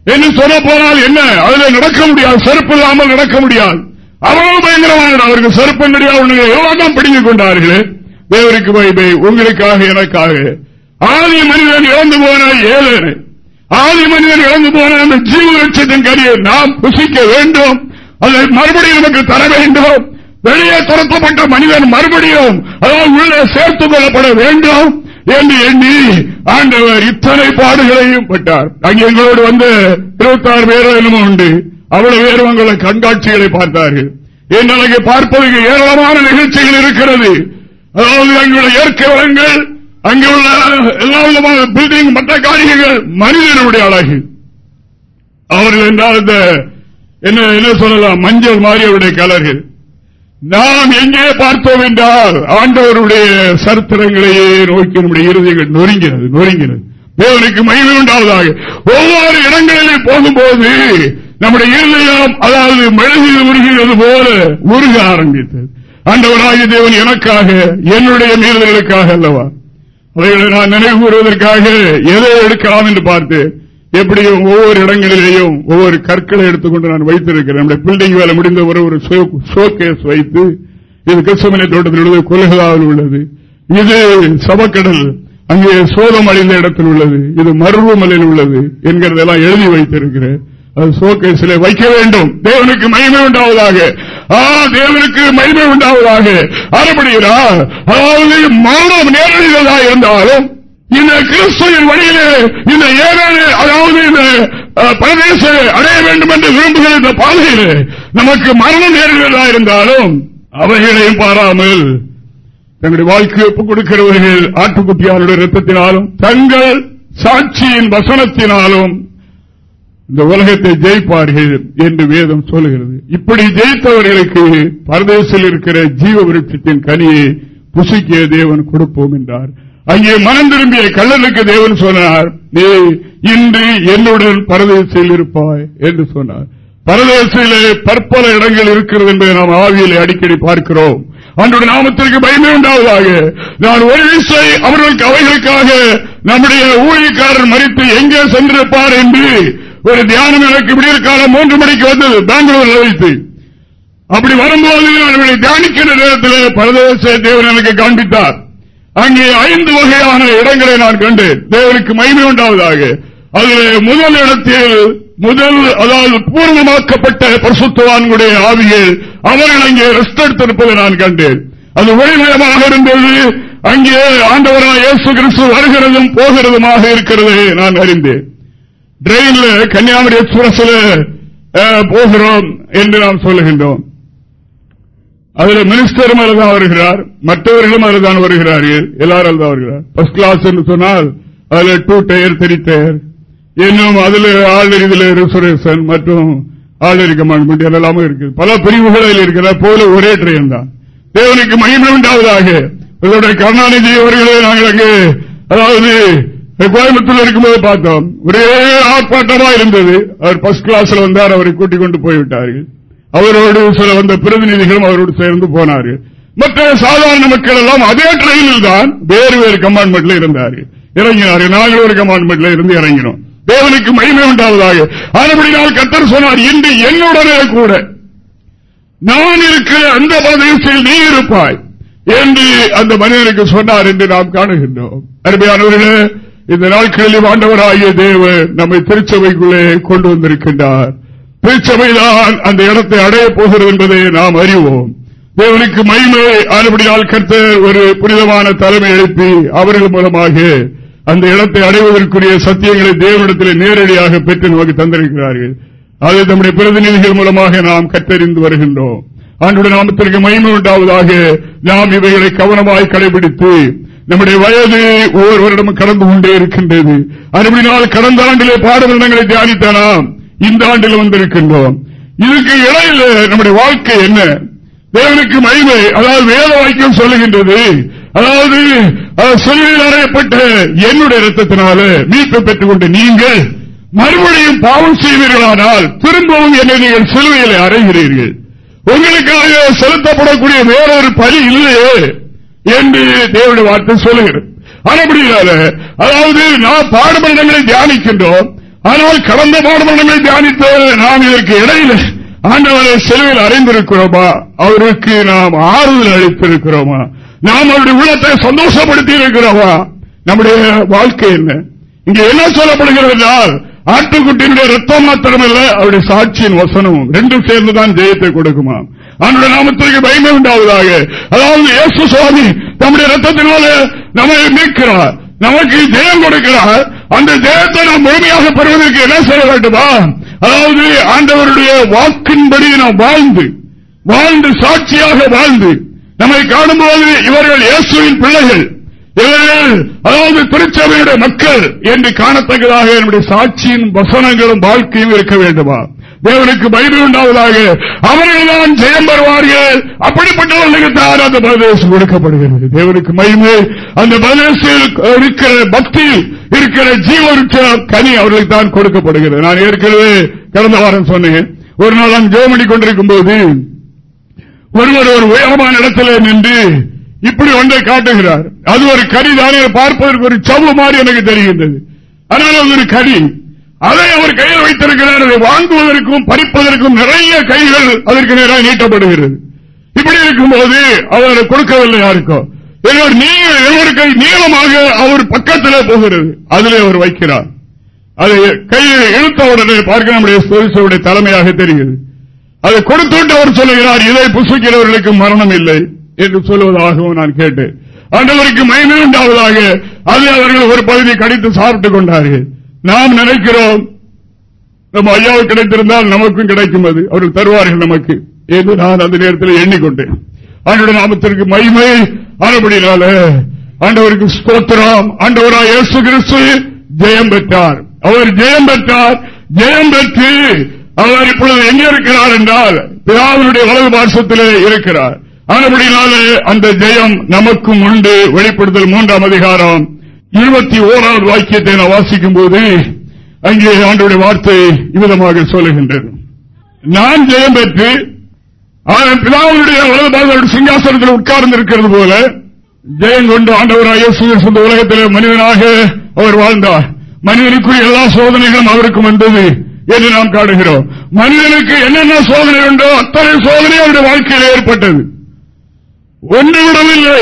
என்று சொல்ல போனால் என்ன? அதில் நடக்க முடியாது செருப்பு இல்லாமல் நடக்க முடியாது. அவ்வளவு பயங்கரமான அவருக்கு செருப்பு தெரியாது எவ்வளவு பிடித்துக் கொண்டார்களே. தேவருக்கு வைபை உங்களுக்காக எனக்காக. ஆதி மனிதன் இழந்து போனால் ஏழு ஆதி மனிதன் இழந்து போன அந்த ஜீவ லட்சத்தின் கரியை நாம் புசிக்க வேண்டும். அதை மறுபடியும் நமக்கு தர வேண்டும். வெளியே துரத்தப்பட்ட மனிதன் மறுபடியும் அதாவது உள்ளே சேர்த்துக் கொள்ளப்பட வேண்டும். என்று எண்ணி ஆண்டவர் இத்தனை பாடுகளையும் பட்டார் அங்கே எங்களோடு வந்து இருபத்தி ஆறு என்னமோ உண்டு. அவ்வளவு பேர் உங்களை கண்காட்சிகளை பார்த்தார்கள். எங்களுக்கு பார்ப்பதற்கு ஏராளமான நிகழ்ச்சிகள் இருக்கிறது. அதாவது அங்குள்ள இயற்கை வளங்கள் அங்கே உள்ள எல்லா விதமான பில்டிங் மற்ற காரியங்கள் மனிதனுடைய அழகு. அவர்கள் என்றால் இந்த என்ன என்ன சொல்லலாம் மஞ்சள் மாறி அவருடைய கலர்கள். நாம் எங்கே பார்த்தோம் என்றால் ஆண்டவருடைய சரித்திரங்களையே நோக்கி நம்முடைய இறுதிகள் நொறுங்கினது நொறுங்கினது. தேவனுக்கு மகிழ்வு உண்டாவதாக. ஒவ்வொரு இடங்களிலே போகும்போது நம்முடைய இருதயம் அதாவது மெழுகில் உருகிறது போல உருக ஆரம்பித்தது. ஆண்டவராகிய தேவன் எனக்காக என்னுடைய மீறுதல்களுக்காக அல்லவா? அவைகளை நான் நினைவு கூறுவதற்காக எதை எடுக்கலாம் என்று பார்த்தேன் எப்படியும் ஒவ்வொரு இடங்களிலேயும் ஒவ்வொரு கற்களை எடுத்துக்கொண்டு நான் வைத்திருக்கிறேன். நம்முடைய பில்டிங் வேலை முடிந்த ஒரு ஒரு ஷோகேஸ் வைத்து இது கிருஷ்ணமலை தோட்டத்தில் உள்ளது கொலகதாவில் உள்ளது. இது சபக்கடல் அங்கே சோதம் அடைந்த இடத்தில் உள்ளது. இது மருவமலையில் உள்ளது என்கிறதெல்லாம் எழுதி வைத்திருக்கிறேன். அது சோகேசிலே வைக்க வேண்டும். தேவனுக்கு மகிமை உண்டாவதாக. ஆ தேவனுக்கு மகிமை உண்டாவதாக. அறுபடுகிறா அதாவது மரணம் நேரடியாக இருந்தாலும் இந்த கிறிஸ்துவின் வழியிலே இந்த ஏழு அதாவது இந்த பிரதேச அடைய வேண்டும் என்று விரும்புகிற இந்த பாதையிலே நமக்கு மரணம் நேர்கிறதா இருந்தாலும் அவைகளையும் பாராமல் தங்களுடைய வாழ்க்கை ஒப்புக் கொடுக்கிறவர்கள் ஆட்டுக்குட்டியாருடைய ரத்தத்தினாலும் தங்கள் சாட்சியின் வசனத்தினாலும் இந்த உலகத்தை ஜெயிப்பார்கள் என்று வேதம் சொல்லுகிறது இப்படி ஜெயித்தவர்களுக்கு பரதேசில் இருக்கிற ஜீவ விருட்சத்தின் கனியை புசிக்க தேவன் கொடுப்போம் என்றார். அங்கே மனம் திரும்பிய கள்ளனுக்கு தேவன் சொன்னார் நீ இன்று என்னுடன் பரதேசில் இருப்பாய் என்று சொன்னார். பரதேசிலே பற்பல இடங்கள் இருக்கிறது என்பதை நாம் ஆவியிலே அடிக்கடி பார்க்கிறோம். அன்றைய நாமத்திற்கு பயமே உண்டாவதாக. நான் ஒரு விசை அவர்களுக்கு அவைகளுக்காக நம்முடைய ஊழியக்காரர் மறித்து எங்கே சென்றிருப்பார் என்று ஒரு தியானம் எனக்கு விடியற் காலம் மூன்று மணிக்கு வந்தது பெங்களூரில் வைத்து அப்படி வரும்போது நான் தியானிக்கின்ற நேரத்தில் பரதேச தேவன் எனக்கு காண்பித்தார். அங்கே ஐந்து வகையான இடங்களை நான் கண்டேன். தேவனுக்கு மகிமை உண்டாவதாக. அதில் முதல் இடத்தில் முதல் அதாவது பூர்ணமாக்கப்பட்ட பரிசுத்தவான்களுடைய ஆவியில் அவர்கள் அங்கே ரெஸ்ட் எடுத்திருப்பதை நான் கண்டேன். அது ஒளிமயமாக இருந்தது. அங்கே ஆண்டவராக இயேசு கிறிஸ்து வருகிறதும் போகிறதுமாக இருக்கிறது நான் அறிந்தேன். ட்ரெயின்ல கன்னியாகுமரி எக்ஸ்பிரஸ்ல போகிறோம் என்று நாம் சொல்லுகின்றோம். அதில் மினிஸ்டரும் மேலதான் வருகிறார். மற்றவர்களும் அதுதான் வருகிறார்கள். எல்லாரும் தான் வருகிறார். ஃபர்ஸ்ட் கிளாஸ் என்று சொன்னால் அதில் டூ டயர் த்ரீ டயர் இன்னும் அதுல ஆளுநர் ரிசர்வேஷன் மற்றும் ஆளுநர் கமாண்ட்மெண்ட் எல்லாமே இருக்கு பல பிரிவுகளில் இருக்கிற போல ஒரே ட்ரெயின் தான். தேவனுக்கு மகிமை உண்டாவதாக. கருணாநிதி அவர்களே நாங்கள் அங்கு அதாவது கோயம்புத்தூர் இருக்கும்போது பார்த்தோம். ஒரே ஆர்ப்பாட்டமா இருந்தது. அவர் பஸ்ட் கிளாஸ்ல வந்தார் அவரை கூட்டிக் கொண்டு போய்விட்டார்கள். அவரோடு சில வந்த பிரதிநிதிகளும் அவரோடு சேர்ந்து போனார்கள் மற்ற சாதாரண மக்கள் எல்லாம் அதே ட்ரெயினில் தான் வேறு வேறு கம்பார்ட்மெண்ட்ல இருந்தார்கள் இறங்கினார்கள் நாங்கள் ஒரு கம்பார்ட்மெண்ட்ல இருந்து இறங்கினோம். தேவனுக்கு மகிமை உண்டாவதாக. அதுபடி நாள் கத்தர் சொன்னார் இன்று என்னுடனே கூட நான் இருக்கிற அந்த பிரதேசத்தில் நீ இருப்பாய் என்று அந்த மனிதனுக்கு சொன்னார் என்று நாம் காணுகின்றோம். அருமையானவர்களே இந்த நாட்களில் ஆண்டவராகிய தேவன் நம்மை திருச்சபைக்குள்ளே கொண்டு வந்திருக்கின்றார். திருச்சபைதான் அந்த இடத்தை அடையப் போகிறது என்பதை நாம் அறிவோம். தேவனுக்கு மகிமை ஆனபடியால் கருத்த ஒரு புனிதமான தலைமை எழுப்பி அவர்கள் மூலமாக அந்த இடத்தை அடைவதற்குரிய சத்தியங்களை தேவனிடத்தில் நேரடியாக பெற்று நமக்கு தந்திருக்கிறார்கள். அதை நம்முடைய பிரதிநிதிகள் மூலமாக நாம் கற்றறிந்து வருகின்றோம். அன்றைய நாமத்திற்கு மகிமை உண்டாவதாக நாம் இவைகளை கவனமாய் கடைபிடித்து நம்முடைய வயது ஒவ்வொரு வருடமும் கடந்து கொண்டே இருக்கின்றது. அறுபடினால் கடந்த ஆண்டிலே பாடல் தியானித்தானாம் இந்த ஆண்டில் வந்திருக்கின்றோம். இதுக்கு இடையில நம்முடைய வாழ்க்கை என்ன? தேவனுக்கு மகிமை அதாவது வேத வாக்கியம் சொல்லுகின்றது. அதாவது சொல்லில் அறையப்பட்ட என்னுடைய ரத்தத்தினால மீட்பை பெற்றுக் கொண்டு நீங்கள் மறுபடியும் பாவம் செய்வீர்களானால் திரும்பவும் என்னை நீங்கள் சிலுவையில் அறைகிறீர்கள். உங்களுக்காக செலுத்தப்படக்கூடிய வேறொரு பலி இல்லையே என்று தேவனுடைய வார்த்தை சொல்லுகிறது. அதுபடியால அதாவது நாம் பாடுபடங்களை தியானிக்கின்றோம். ஆனால் கடந்த பாடுமன்றங்களை தியானித்த நாம் இதற்கு இடையில ஆண்டவரை செலவில் அறிந்திருக்கிறோமா? அவருக்கு நாம் ஆறுதல் அளித்திருக்கிறோமா? நாம் அவருடைய உள்ளத்தை சந்தோஷப்படுத்தி இருக்கிறோமா நம்முடைய வாழ்க்கை என்ன? இங்க என்ன சொல்லப்படுகிறது என்றால் ஆட்டுக்குட்டியினுடைய ரத்தம் மாத்திரமல்ல அவருடைய சாட்சியின் வசனமும். ரெண்டும் சேர்ந்துதான் ஜெயத்தை கொடுக்குமா? அவனுடைய நாமத்திற்கு பயமே உண்டாவதாக. அதாவது இயேசு சுவாமி நம்முடைய ரத்தத்தினால நம்மை மீட்கிறார். நமக்கு ஜெயம் கொடுக்கிறார். அந்த ஜெயத்தை நாம் முழுமையாக பெறுவதற்கு என்ன செய்ய வேண்டுமா? அதாவது ஆண்டவருடைய வாக்கின்படி நாம் வாழ்ந்து வாழ்ந்து சாட்சியாக வாழ்ந்து நம்மை காணும்போது இவர்கள் இயேசுவின் பிள்ளைகள் இவர்கள் அதாவது திருச்சபையுடைய மக்கள் என்று காணத்தக்கதாக என்னுடைய சாட்சியின் வசனங்களும் வாழ்க்கையும் இருக்க வேண்டுமா? தேவனுக்கு பயிர் உண்டாவதாக. அவர்கள்தான் ஜெயம் பெறுவார்கள். அப்படிப்பட்டவர்களுக்கு தான் அந்த பிரதேசம் கொடுக்கப்படுகிறது. தேவனுக்கு மகிமை. அந்த பிரதேசத்தில் இருக்கிற பக்தி இருக்கிற ஜீவருட்சம் கனி அவர்களுக்கு தான் கொடுக்கப்படுகிறது. நான் ஏற்கனவே கடந்த வாரம் சொன்னேன். ஒரு நாள் நான் ஜோமணி கொண்டிருக்கும் போது ஒருவர் ஒரு உயரமான இடத்துல நின்று இப்படி ஒன்றை காட்டுகிறார். அது ஒரு கரிதானே பார்ப்பதற்கு ஒரு சவு மாதிரி எனக்கு தெரிகின்றது. ஆனால் அது ஒரு கனி. அதை அவர் கையில் வைத்திருக்கிறார். அதை வாங்குவதற்கும் பறிப்பதற்கும் நிறைய கைகள் அதற்கு நேராக நீட்டப்படுகிறது. இப்படி இருக்கும்போது அவர் கொடுக்கவில்லை யாருக்கோ. கை நீளமாக அவர் பக்கத்தில் போகிறது. அதிலே அவர் வைக்கிறார். அதை கையை இழுத்த உடனே பார்க்க நம்முடைய தலைமையாக தெரிகிறது. அதை கொடுத்துட்டு அவர் சொல்லுகிறார் இதை புசுக்கிறவர்களுக்கு மரணம் இல்லை என்று சொல்வதாகவும் நான் கேட்டேன். ஆண்டவருக்கு மயமே உண்டாவதாக அவர்கள் ஒரு பகுதி கடித்து சாப்பிட்டுக் கொண்டார்கள். நாம் நினைக்கிறோம். நம்ம ஐயாவுக்கு கிடைத்திருந்தால் நமக்கும் கிடைக்கும் அது. அவர்கள் தருவார்கள் நமக்கு. என்று நான் அந்த நேரத்தில் எண்ணிக்கொண்டேன். ஆண்டோட நாமத்திற்கு மகிமை ஆனபடினால ஆண்டவருக்கு ஸ்தோத்திரம். ஆண்டவரா இயேசு கிறிஸ்து ஜெயம் பெற்றார். அவர் ஜெயம் பெற்றார். ஜெயம் பெற்று அவர் இப்பொழுது எங்கே இருக்கிறார் என்றால் பிதாவினுடைய வலது பாசத்திலே இருக்கிறார். ஆனபடினாலே அந்த ஜெயம் நமக்கும் உண்டு. வெளிப்படுத்தல் மூன்றாம் அதிகாரம். இருபத்தி ஓராவது வாக்கியத்தை நான் வாசிக்கும் போது அங்கே ஆண்டுடைய வார்த்தை இவ்விதமாக சொல்லுகின்றது. நான் ஜெயம் பெற்று பிதாவுடைய வலது சிங்காசனத்தில் உட்கார்ந்து இருக்கிறது போல ஜெயம் கொண்டு ஆண்டவராக உலகத்தில் மனிதனாக அவர் வாழ்ந்தார். மனிதனுக்குரிய எல்லா சோதனைகளும் அவருக்கும் வந்தது என்று நாம் காடுகிறோம் மனிதனுக்கு என்னென்ன சோதனை உண்டோ அத்தனை சோதனை அவருடைய வாழ்க்கையில் ஏற்பட்டது. ஒன்று விடவில்லை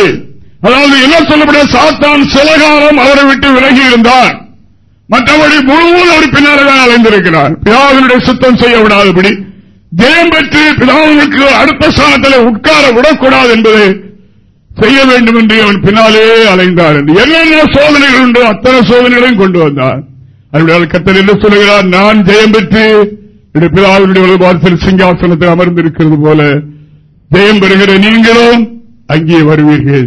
அதாவது என்ன சொல்லப்பட சாத்தான் சில காலம் அவரை விட்டு விலகி இருந்தான். மற்றபடி முழுவதும் அவர் பின்னால்தான் அலைந்திருக்கிறார். பிதாவினுடைய சுத்தம் செய்ய விடாதபடி ஜெயம் பெற்று பிதாவுக்கு அடுத்த ஸ்தானத்தில் உட்கார விடக்கூடாது என்பதை செய்ய வேண்டும் என்று அவன் பின்னாலே அலைந்தார் என்று. என்னென்ன சோதனைகள் உண்டோ அத்தனை சோதனைகளையும் கொண்டு வந்தார். அவருடைய கத்தல் என்ன சொல்லுகிறார் நான் ஜெயம் பெற்று பிதாவினுடைய வலுவாசல் சிங்காசனத்தில் அமர்ந்திருக்கிறது போல ஜெயம் பெறுகிற நீங்களும் அங்கே வருவீர்கள்.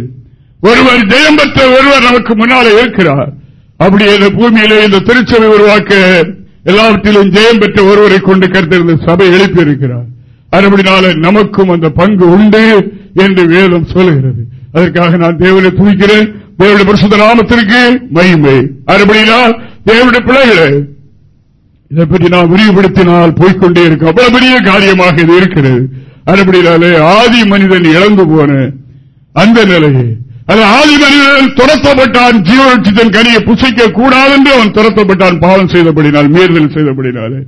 ஒருவர் ஜெயம் பெற்ற ஒருவர் நமக்கு முன்னாலே இருக்கிறார். அப்படி இந்த பூமியிலே இந்த திருச்சபை உருவாக்க எல்லாவற்றிலும் ஜெயம் பெற்ற ஒருவரை கொண்டு கருத்திருந்த சபை எழுப்பியிருக்கிறார். அதுபடினால நமக்கும் அந்த பங்கு உண்டு என்று வேதம் சொல்லுகிறது. அதற்காக நான் தேவனை துணிக்கிறேன் தேவனுடைய பரிசுத்த நாமத்திற்கு மகிமை. அதுபடினால் தேவனுடைய பிள்ளைகளை இதை பற்றி நான் விரிவுபடுத்தினால் போய்கொண்டே இருக்கும் அவ்வளவு பெரிய காரியமாக இது இருக்கிறது. அதுபடினாலே ஆதி மனிதன் இழந்து போன அந்த நிலையை ஆதி மனிதன் துரத்தப்பட்டான் ஜீவனத்தின் கனியை புசிக்க கூடாது என்று அவன் துரத்தப்பட்டான் பாவம் செய்தபடினால் மீறுதல் செய்தபடினாலே.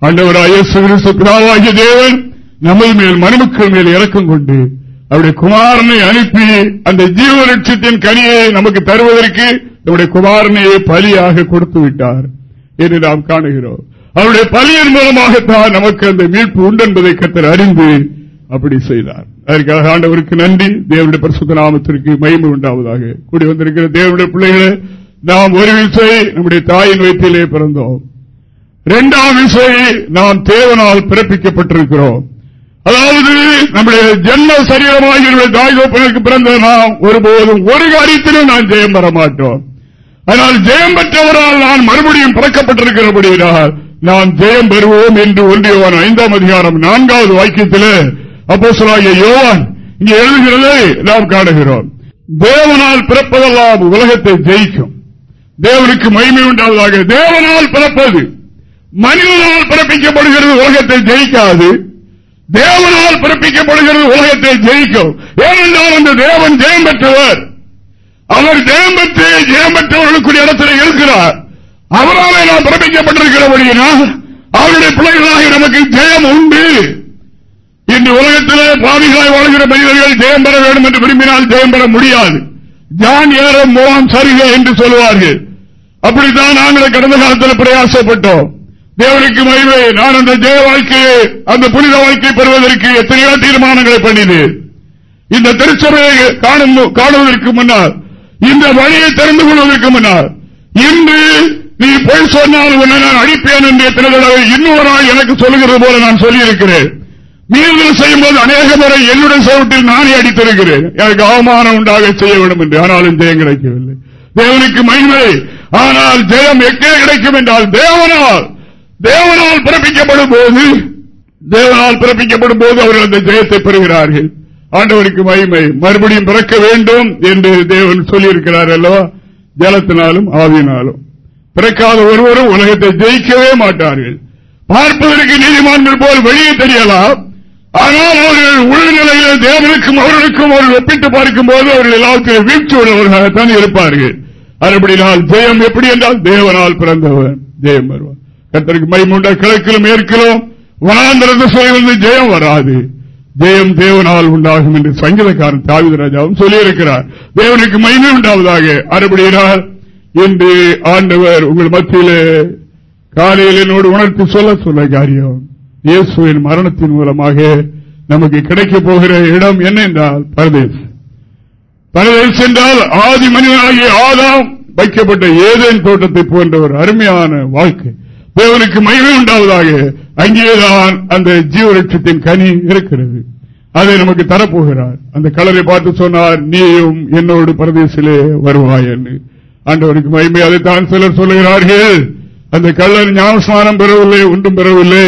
ஆண்டவராய பிதாவாகிய தேவன் நமது மேல் மனுமக்கள் மேல் இறக்கம் கொண்டு அவருடைய குமாரனை அனுப்பி அந்த ஜீவலட்சத்தின் கனியை நமக்கு தருவதற்கு நம்முடைய குமாரனையே பலியாக கொடுத்து விட்டார் என்று நாம் காணுகிறோம். அவருடைய பலியின் மூலமாகத்தான் நமக்கு அந்த மீட்பு உண்டு என்பதை கத்தர் அறிந்து அப்படி செய்தார். அதற்காக ஆண்டவருக்கு நன்றி. தேவனுடைய பரிசுத்த நாமத்திற்கு மயிமை உண்டாவதாக கூடி வந்திருக்கிற தேவனுடைய பிள்ளைகளை நாம் ஒரு விசை நம்முடைய தாயின் வயிற்றிலே பிறந்தோம். இரண்டாம் விசை நாம் தேவனால் பிறப்பிக்கப்பட்டிருக்கிறோம். அதாவது நம்முடைய ஜென்ம சரீரமாக தாய் கோப்பனுக்கு பிறந்த நாம் ஒருபோதும் ஒரு காரியத்திலும் நான் ஜெயம் பெற மாட்டோம். ஆனால் ஜெயம் பெற்றவரால் நான் மறுபடியும் பிறக்கப்பட்டிருக்கிறபடியால் நாம் ஜெயம் பெறுவோம் என்று ஒன்றியவான் ஐந்தாம் அதிகாரம் நான்காவது வாக்கியத்திலே அப்போ சொல்லாகிய யோவான் இங்கே எழுதுகிறதை நாம் காணுகிறோம். தேவனால் பிறப்பதெல்லாம் உலகத்தை ஜெயிக்கும். தேவனுக்கு மகிமை உண்டாவதாக. தேவனால் பிறப்பது மனிதனால் பிறப்பிக்கப்படுகிறது உலகத்தை ஜெயிக்காது. தேவனால் பிறப்பிக்கப்படுகிறது உலகத்தை ஜெயிக்கும். ஏனென்றால் அந்த தேவன் ஜெயம் பெற்றவர். அவர் ஜெயம் பெற்று ஜெயம் பெற்றவர்களுக்குரிய இடத்தில் இருக்கிறார் அவராலே நாம் பிறப்பிக்கப்பட்டிருக்கிறபடியினால் அவருடைய பிள்ளைகளாக நமக்கு ஜெயம் உண்டு. இன்று உலகத்திலே பாவிகளாய் வாழ்கிற மனிதர்கள் ஜெயம் பெற வேண்டும் என்று விரும்பினால் ஜெயம் பெற முடியாது. ஜான் ஏற மோகம் சரிக என்று சொல்லுவார்கள். அப்படித்தான் நாங்கள் கடந்த காலத்தில் பிரயாசப்பட்டோம். தேவனுக்கு மகிமை. நான் அந்த ஜெய வாழ்க்கையை அந்த புனித வாழ்க்கை பெறுவதற்கு எத்தனையோ தீர்மானங்களை பண்ணினேன். இந்த திருச்சபையை காணுவதற்கு முன்னால் இந்த வழியை தெரிந்து கொள்வதற்கு முன்னால் இன்று நீ பொய் சொன்னால் உன்னை நான் அடிப்பேன் என்று எத்தனை தடவை இன்னொரு நாள் எனக்கு சொல்லுகிறது போல நான் சொல்லியிருக்கிறேன். மீறுதல் செய்யும் போது அநேக முறை என்னுடைய சோட்டில் நானே அடித்திருக்கிறேன். எனக்கு அவமானம் உண்டாக செய்ய வேண்டும் என்று ஆனாலும் ஜெயம் கிடைக்கவில்லை. தேவனுக்கு மகிமை. ஆனால் ஜெயம் எங்கே கிடைக்கும் என்றால் தேவனால். தேவனால் பிறப்பிக்கப்படும் போது தேவனால் பிறப்பிக்கப்படும் போது அவர்கள் அந்த ஜெயத்தை பெறுகிறார்கள். ஆண்டவருக்கு மகிமை. மறுபடியும் பிறக்க வேண்டும் என்று தேவன் சொல்லியிருக்கிறார் அல்லவா? ஜலத்தினாலும் ஆவியினாலும். பிறக்காத ஒருவரும் உலகத்தை ஜெயிக்கவே மாட்டார்கள். பார்ப்பதற்கு நீதிமன்றம் போல் வெளியே தெரியலாம். ஆனால் அவர்கள் உள்நிலையில் தேவனுக்கும் அவர்களுக்கும் அவர்கள் ஒப்பிட்டு பார்க்கும் போது அவர்கள் எல்லாத்திலும் வீழ்ச்சி உள்ளவர்களாகத்தான் இருப்பார்கள். அதுபடினால் ஜெயம் எப்படி என்றால் தேவனால் பிறந்தவன். ஜெயம் வருவான். கத்தருக்கு மைமுண்ட கிழக்கிலும் மேற்கிலும் வனாந்திரத்தை வந்து ஜெயம் வராது. ஜெயம் தேவனால் உண்டாகும் என்று சங்கீதக்காரன் தாவிதராஜாவும் சொல்லியிருக்கிறார். தேவனுக்கு மகிமை உண்டாவதாக. அறுபடியினால் இன்று ஆண்டவர் உங்கள் மத்தியில காலையில் என்னோடு உணர்த்தி சொல்ல சொல்ல காரியம். இயேசுவின் மரணத்தின் மூலமாக நமக்கு கிடைக்கப் போகிற இடம் என்ன என்றால் பரதேஸ் பரதேஸ் என்றால் ஆதி மனிதனாகிய ஆதாம் வைக்கப்பட்ட ஏதேன் தோட்டத்தை போன்ற ஒரு அருமையான வாழ்க்கை. தேவனுக்கு மகிமை உண்டாவதாக அங்கேதான் அந்த ஜீவரட்சத்தின் கனி இருக்கிறது. அதை நமக்கு தரப்போகிறார். அந்த கலரை பார்த்து சொன்னார் நீயும் என்னோடு பரதேசிலே வருவாய் என்று. ஆண்டவருக்கு மகிமை அதைத்தான் சிலர் சொல்லுகிறார்கள். அந்த கல்லர் ஞானஸ்நானம் பெறவில்லை ஒன்றும் பெறவில்லை.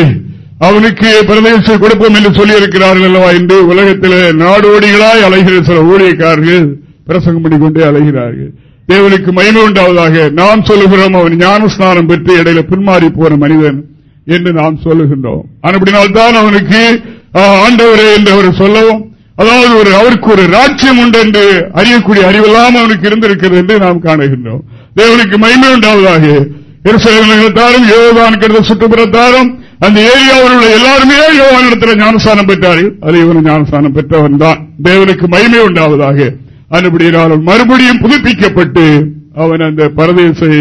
அவனுக்கு பிரதேசம் கொடுப்போம் என்று சொல்லியிருக்கிறார்கள் அல்லவா? என்று உலகத்தில் நாடோடிகளாய் அலைகிற சில ஊழியக்காரர்கள் பிரசங்கம் பண்ணிக்கொண்டே அலைகிறார்கள். தேவனுக்கு மயிமை உண்டாவதாக நாம் சொல்லுகிறோம். அவன் ஞானஸ்நானம் பெற்று இடையில பின்மாறி போன மனிதன் என்று நாம் சொல்லுகின்றோம். அப்படினால்தான் அவனுக்கு ஆண்டவரே என்று அவர் சொல்லவும் அதாவது ஒரு அவருக்கு ஒரு ராட்சியம் உண்டு என்று அறியக்கூடிய அறிவெல்லாம் அவனுக்கு இருந்திருக்கிறது என்று நாம் காணுகின்றோம். தேவனுக்கு மயிமை உண்டாவதாக. இருசேதாரும் யோகான் கிட்ட சுற்றுப்புறத்தாரும் அந்த ஏரியாவில் உள்ள எல்லாருமே யோகான் இடத்துல ஞானஸ்தானம் பெற்றார்கள். அது இவன் ஞானஸ்தானம் பெற்றவன் தான். தேவனுக்கு மகிமை உண்டாவதாக. அதுபடியாலும் மறுபடியும் புதுப்பிக்கப்பட்டு அவன் அந்த பரதேசை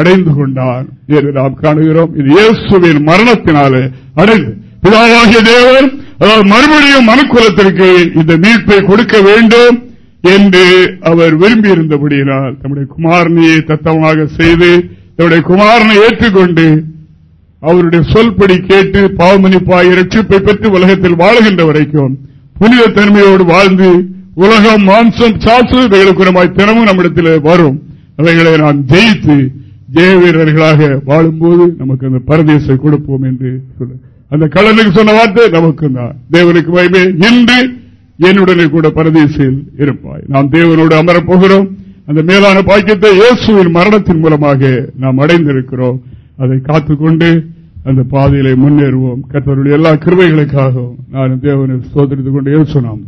அடைந்து கொண்டான் என்று நாம் காணுகிறோம். இது இயேசுவின் மரணத்தினாலே அடைந்து. பிதாவாகிய தேவன் அதாவது மறுபடியும் மனுக்குலத்திற்கு இந்த மீட்பை கொடுக்க வேண்டும் என்று அவர் விரும்பியிருந்தபடியினால் தம்முடைய குமாரனையை தத்தமாக செய்து தன்னுடைய குமாரனை ஏற்றுக்கொண்டு அவருடைய சொல்படி கேட்டு பாவமணிப்பாய் ரட்சிப்பை பெற்று உலகத்தில் வாழ்கின்ற வரைக்கும் புனித தன்மையோடு வாழ்ந்து உலகம் மாம்சம் சாசு இவைகளுக்குறமாய் தினமும் நம்மிடத்தில் வரும். அவைகளை நாம் ஜெயித்து ஜெய வீரர்களாக வாழும்போது நமக்கு அந்த பரதேசை கொடுப்போம் என்று சொல்ல அந்த கடலுக்கு சொன்ன வார்த்தை நமக்கு தான். தேவனுக்கு மயமே இன்று என்னுடனே கூட பரதேசில் இருப்பாய். நாம் தேவனோடு அமரப்போகிறோம் அந்த மேலான பாக்கியத்தை இயேசுவின் மரணத்தின் மூலமாக நாம் அடைந்திருக்கிறோம். அதை காத்துக்கொண்டு அந்த பாதையிலே முன்னேறுவோம். கத்தருடைய எல்லா கிருமைகளுக்காகவும் நான் தேவனை சோதரித்துக் கொண்டு இயேசு நாம்